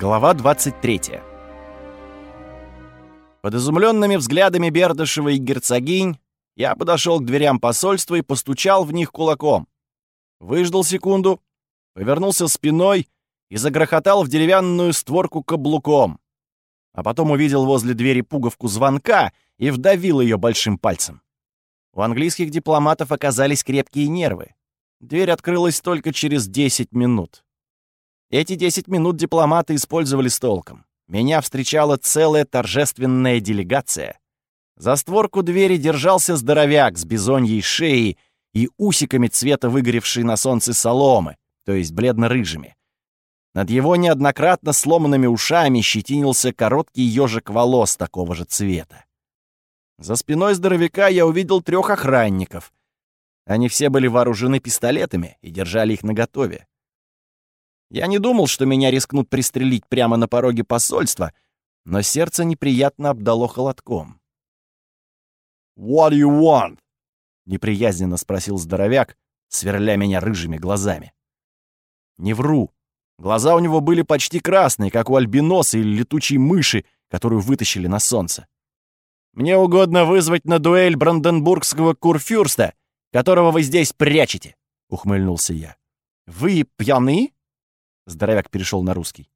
Глава 23. Под изумленными взглядами Бердышева и герцогинь я подошел к дверям посольства и постучал в них кулаком. Выждал секунду, повернулся спиной и загрохотал в деревянную створку каблуком. А потом увидел возле двери пуговку звонка и вдавил ее большим пальцем. У английских дипломатов оказались крепкие нервы. Дверь открылась только через 10 минут. Эти 10 минут дипломаты использовали с толком. Меня встречала целая торжественная делегация. За створку двери держался здоровяк с бизоньей шеей и усиками цвета выгоревшей на солнце соломы, то есть бледно-рыжими. Над его неоднократно сломанными ушами щетинился короткий ежик волос такого же цвета. За спиной здоровяка я увидел трех охранников. Они все были вооружены пистолетами и держали их наготове. Я не думал, что меня рискнут пристрелить прямо на пороге посольства, но сердце неприятно обдало холодком. «What do you want?» — неприязненно спросил здоровяк, сверля меня рыжими глазами. Не вру. Глаза у него были почти красные, как у альбиноса или летучей мыши, которую вытащили на солнце. «Мне угодно вызвать на дуэль бранденбургского курфюрста, которого вы здесь прячете», — ухмыльнулся я. «Вы пьяны?» Здоровяк перешел на русский.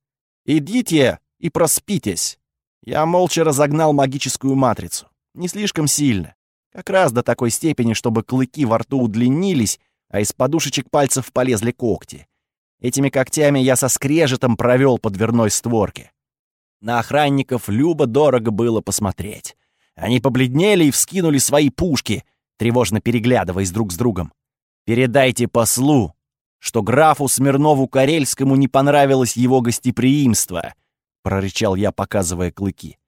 «Идите и проспитесь!» Я молча разогнал магическую матрицу. Не слишком сильно. Как раз до такой степени, чтобы клыки во рту удлинились, а из подушечек пальцев полезли когти. Этими когтями я со скрежетом провел по дверной створке. На охранников любо-дорого было посмотреть. Они побледнели и вскинули свои пушки, тревожно переглядываясь друг с другом. «Передайте послу, что графу Смирнову-Карельскому не понравилось его гостеприимство, прорычал я, показывая клыки.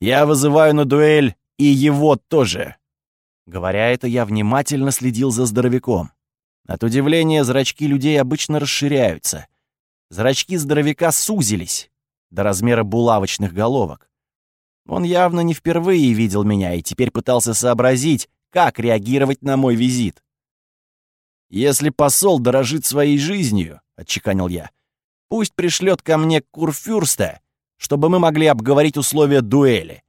Я вызываю на дуэль и его тоже. Говоря это, я внимательно следил за здоровяком. От удивления зрачки людей обычно расширяются. Зрачки здоровяка сузились до размера булавочных головок. Он явно не впервые видел меня и теперь пытался сообразить, как реагировать на мой визит. «Если посол дорожит своей жизнью», — отчеканил я, «пусть пришлет ко мне Курфюрста, чтобы мы могли обговорить условия дуэли.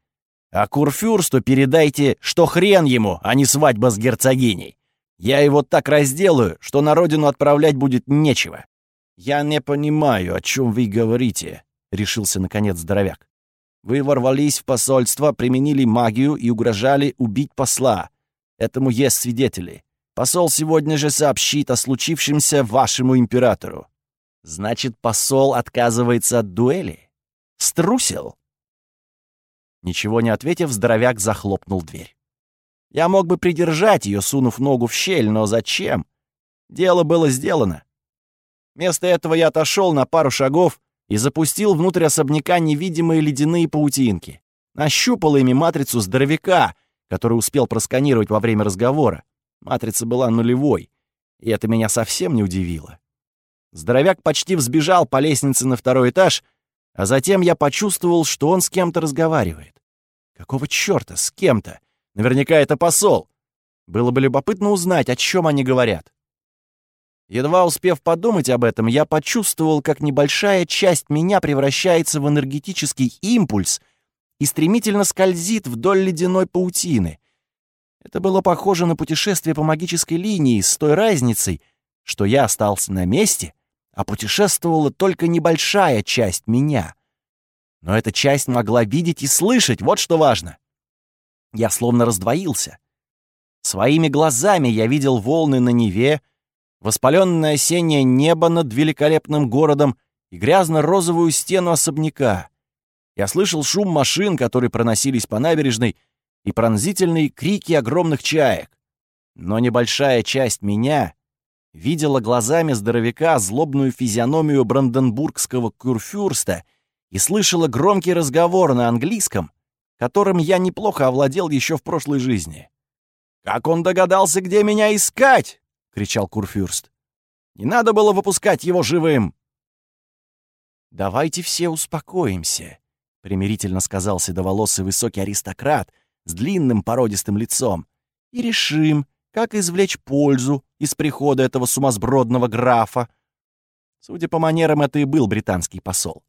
А Курфюрсту передайте, что хрен ему, а не свадьба с герцогиней. Я его так разделаю, что на родину отправлять будет нечего». «Я не понимаю, о чем вы говорите», — решился наконец здоровяк. «Вы ворвались в посольство, применили магию и угрожали убить посла. Этому есть свидетели. Посол сегодня же сообщит о случившемся вашему императору. Значит, посол отказывается от дуэли? Струсил?» Ничего не ответив, здоровяк захлопнул дверь. Я мог бы придержать ее, сунув ногу в щель, но зачем? Дело было сделано. Вместо этого я отошел на пару шагов и запустил внутрь особняка невидимые ледяные паутинки. Нащупал ими матрицу здоровяка, который успел просканировать во время разговора. Матрица была нулевой, и это меня совсем не удивило. Здоровяк почти взбежал по лестнице на второй этаж, а затем я почувствовал, что он с кем-то разговаривает. Какого чёрта с кем-то? Наверняка это посол. Было бы любопытно узнать, о чем они говорят. Едва успев подумать об этом, я почувствовал, как небольшая часть меня превращается в энергетический импульс и стремительно скользит вдоль ледяной паутины — это было похоже на путешествие по магической линии с той разницей, что я остался на месте, а путешествовала только небольшая часть меня. Но эта часть могла видеть и слышать, вот что важно. Я словно раздвоился. Своими глазами я видел волны на Неве, воспаленное осеннее небо над великолепным городом и грязно-розовую стену особняка. Я слышал шум машин, которые проносились по набережной, и пронзительные крики огромных чаек. Но небольшая часть меня видела глазами здоровяка злобную физиономию бранденбургского курфюрста и слышала громкий разговор на английском, которым я неплохо овладел еще в прошлой жизни. «Как он догадался, где меня искать?» — кричал Курфюрст. «Не надо было выпускать его живым!» «Давайте все успокоимся», — примирительно сказал седоволосый высокий аристократ, с длинным породистым лицом, и решим, как извлечь пользу из прихода этого сумасбродного графа. Судя по манерам, это и был британский посол.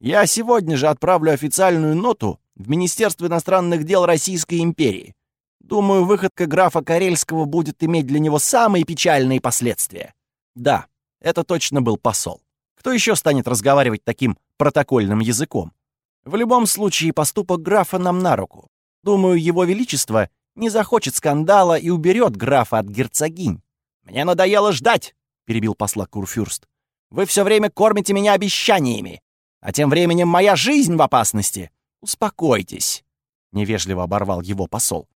Я сегодня же отправлю официальную ноту в Министерство иностранных дел Российской империи. Думаю, выходка графа Карельского будет иметь для него самые печальные последствия. Да, это точно был посол. Кто еще станет разговаривать таким протокольным языком? В любом случае, поступок графа нам на руку. Думаю, его величество не захочет скандала и уберет графа от герцогинь. «Мне надоело ждать!» — перебил посла Курфюрст. «Вы все время кормите меня обещаниями, а тем временем моя жизнь в опасности. Успокойтесь!» — невежливо оборвал его посол.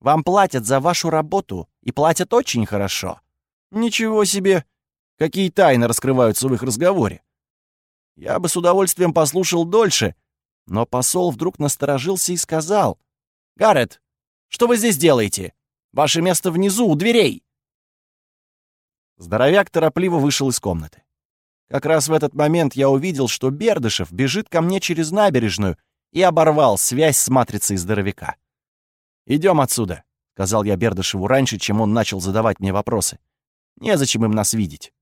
«Вам платят за вашу работу, и платят очень хорошо». «Ничего себе! Какие тайны раскрываются в их разговоре!» Я бы с удовольствием послушал дольше, но посол вдруг насторожился и сказал. «Гаррет, что вы здесь делаете? Ваше место внизу, у дверей!» Здоровяк торопливо вышел из комнаты. Как раз в этот момент я увидел, что Бердышев бежит ко мне через набережную и оборвал связь с матрицей здоровяка. «Идем отсюда», — сказал я Бердышеву раньше, чем он начал задавать мне вопросы. «Незачем им нас видеть».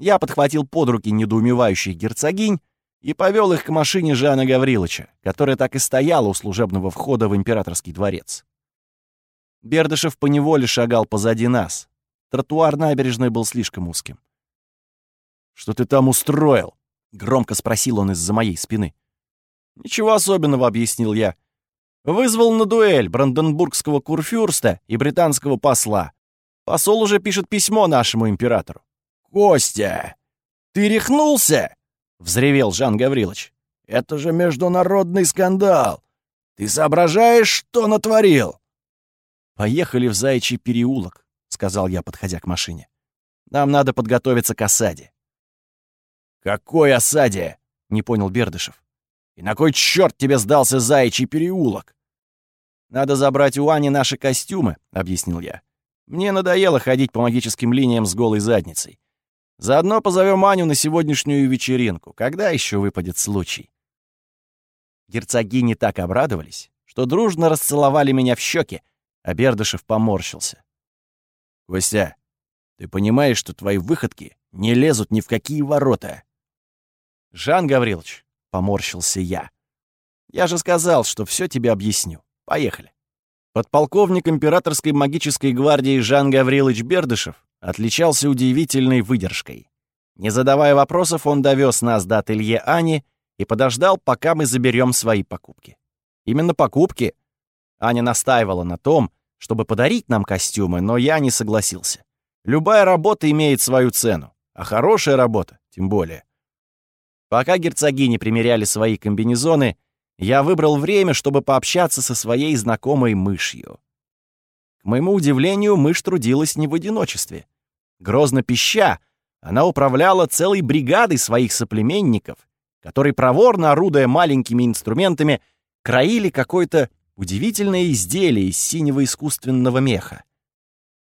Я подхватил под руки недоумевающих герцогинь и повел их к машине Жана Гавриловича, которая так и стояла у служебного входа в императорский дворец. Бердышев поневоле шагал позади нас, Тротуар набережной был слишком узким. «Что ты там устроил?» — громко спросил он из-за моей спины. «Ничего особенного», — объяснил я. «Вызвал на дуэль бранденбургского курфюрста и британского посла. Посол уже пишет письмо нашему императору». «Костя, ты рехнулся?» — взревел Жан Гаврилович. «Это же международный скандал! Ты соображаешь, что натворил?» Поехали в Заячий переулок. — сказал я, подходя к машине. «Нам надо подготовиться к осаде». «Какой осаде?» — не понял Бердышев. «И на кой черт тебе сдался заячий переулок?» «Надо забрать у Ани наши костюмы», — объяснил я. «Мне надоело ходить по магическим линиям с голой задницей. Заодно позовем Аню на сегодняшнюю вечеринку. Когда еще выпадет случай?» Герцогини так обрадовались, что дружно расцеловали меня в щеки, а Бердышев поморщился. «Костя, ты понимаешь, что твои выходки не лезут ни в какие ворота?» «Жан Гаврилович», — поморщился я, — «я же сказал, что все тебе объясню. Поехали». Подполковник императорской магической гвардии Жан Гаврилович Бердышев отличался удивительной выдержкой. Не задавая вопросов, он довез нас до ателье Ани и подождал, пока мы заберем свои покупки. Именно покупки. Аня настаивала на том, чтобы подарить нам костюмы, но я не согласился. Любая работа имеет свою цену, а хорошая работа тем более. Пока герцогини примеряли свои комбинезоны, я выбрал время, чтобы пообщаться со своей знакомой мышью. К моему удивлению, мышь трудилась не в одиночестве. Грозно пища, она управляла целой бригадой своих соплеменников, которые, проворно орудуя маленькими инструментами, краили какой-то удивительное изделие из синего искусственного меха.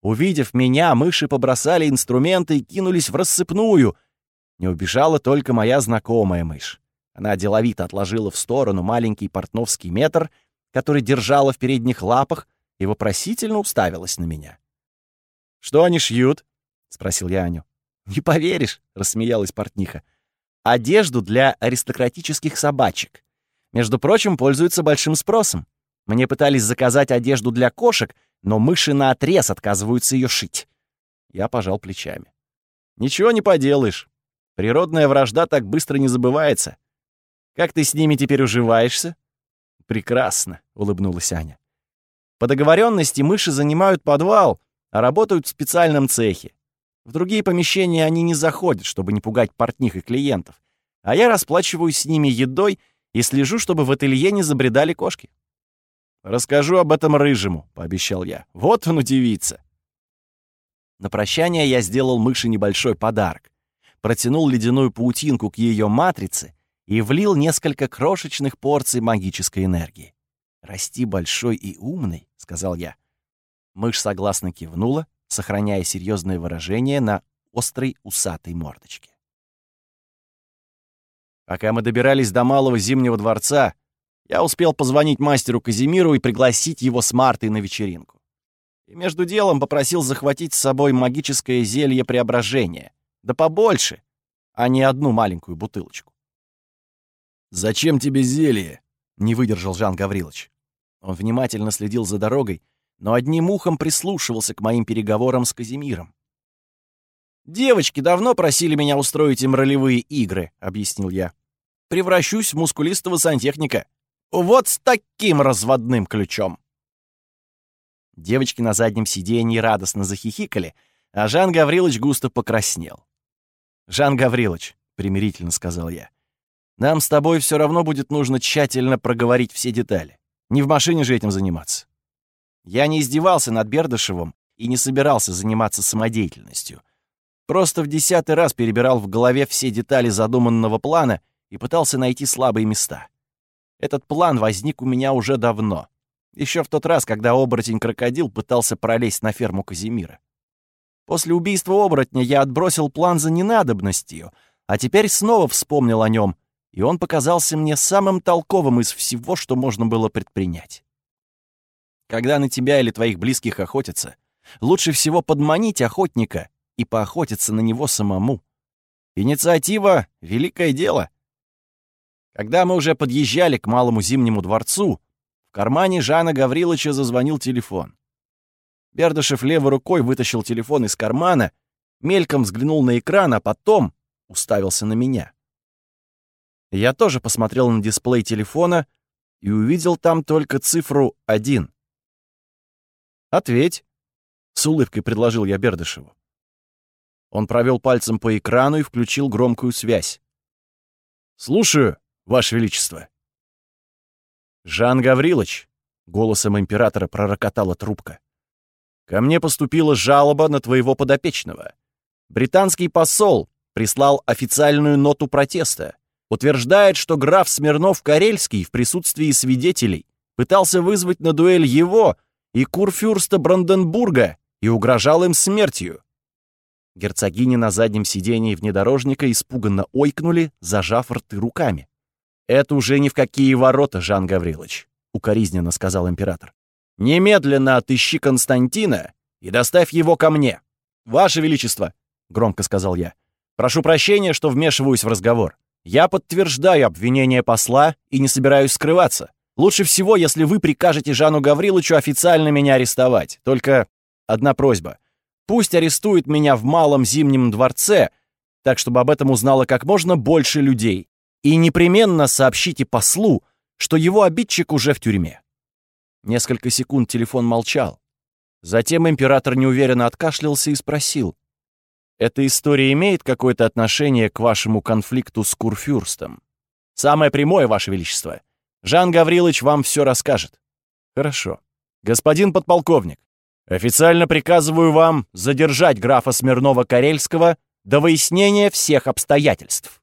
Увидев меня, мыши побросали инструменты и кинулись в рассыпную. Не убежала только моя знакомая мышь. Она деловито отложила в сторону маленький портновский метр, который держала в передних лапах, и вопросительно уставилась на меня. «Что они шьют?» — спросил я Аню. «Не поверишь», — рассмеялась портниха. «Одежду для аристократических собачек. Между прочим, пользуются большим спросом. Мне пытались заказать одежду для кошек, но мыши наотрез отказываются ее шить. Я пожал плечами. Ничего не поделаешь. Природная вражда так быстро не забывается. Как ты с ними теперь уживаешься? Прекрасно, улыбнулась Аня. По договоренности мыши занимают подвал, а работают в специальном цехе. В другие помещения они не заходят, чтобы не пугать портних и клиентов. А я расплачиваюсь с ними едой и слежу, чтобы в ателье не забредали кошки. «Расскажу об этом рыжему», — пообещал я. «Вот он удивится». На прощание я сделал мыши небольшой подарок. Протянул ледяную паутинку к ее матрице и влил несколько крошечных порций магической энергии. «Расти большой и умный», — сказал я. Мышь согласно кивнула, сохраняя серьезное выражение на острой усатой мордочке. Пока мы добирались до малого зимнего дворца, я успел позвонить мастеру Казимиру и пригласить его с Мартой на вечеринку. И между делом попросил захватить с собой магическое зелье преображения. Да побольше, а не одну маленькую бутылочку. «Зачем тебе зелье?» — не выдержал Жан Гаврилович. Он внимательно следил за дорогой, но одним ухом прислушивался к моим переговорам с Казимиром. «Девочки давно просили меня устроить им ролевые игры», — объяснил я. «Превращусь в мускулистого сантехника. Вот с таким разводным ключом». Девочки на заднем сиденье радостно захихикали, а Жан Гаврилович густо покраснел. «Жан Гаврилович», — примирительно сказал я, — «нам с тобой все равно будет нужно тщательно проговорить все детали. Не в машине же этим заниматься». Я не издевался над Бердышевым и не собирался заниматься самодеятельностью. Просто в десятый раз перебирал в голове все детали задуманного плана и пытался найти слабые места. Этот план возник у меня уже давно. Еще в тот раз, когда оборотень-крокодил пытался пролезть на ферму Казимира. После убийства оборотня я отбросил план за ненадобностью, а теперь снова вспомнил о нем, и он показался мне самым толковым из всего, что можно было предпринять. Когда на тебя или твоих близких охотятся, лучше всего подманить охотника и поохотиться на него самому. Инициатива — великое дело. Когда мы уже подъезжали к малому зимнему дворцу, в кармане Жана Гавриловича зазвонил телефон. Бердышев левой рукой вытащил телефон из кармана, мельком взглянул на экран, а потом уставился на меня. Я тоже посмотрел на дисплей телефона и увидел там только цифру 1. «Ответь», — с улыбкой предложил я Бердышеву. Он провел пальцем по экрану и включил громкую связь. «Слушаю, Ваше Величество». «Жан Гаврилович», — голосом императора пророкотала трубка, «ко мне поступила жалоба на твоего подопечного. Британский посол прислал официальную ноту протеста. Утверждает, что граф Смирнов-Карельский в присутствии свидетелей пытался вызвать на дуэль его и курфюрста Бранденбурга и угрожал им смертью. Герцогини на заднем сидении внедорожника испуганно ойкнули, зажав рты руками. «Это уже ни в какие ворота, Жан Гаврилович», — укоризненно сказал император. «Немедленно отыщи Константина и доставь его ко мне». «Ваше Величество», — громко сказал я, — «прошу прощения, что вмешиваюсь в разговор. Я подтверждаю обвинение посла и не собираюсь скрываться. Лучше всего, если вы прикажете Жану Гавриловичу официально меня арестовать. Только одна просьба. Пусть арестуют меня в Малом Зимнем дворце, так чтобы об этом узнало как можно больше людей. И непременно сообщите послу, что его обидчик уже в тюрьме». Несколько секунд телефон молчал. Затем император неуверенно откашлялся и спросил. «Эта история имеет какое-то отношение к вашему конфликту с Курфюрстом?» «Самое прямое, Ваше Величество. Жан Гаврилович вам все расскажет». «Хорошо. Господин подполковник, Официально приказываю вам задержать графа Смирнова-Карельского до выяснения всех обстоятельств.